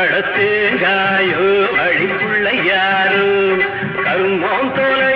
கடத்தேங்காயோ அழிப்புள்ள யாரோ? கருமோம் தோல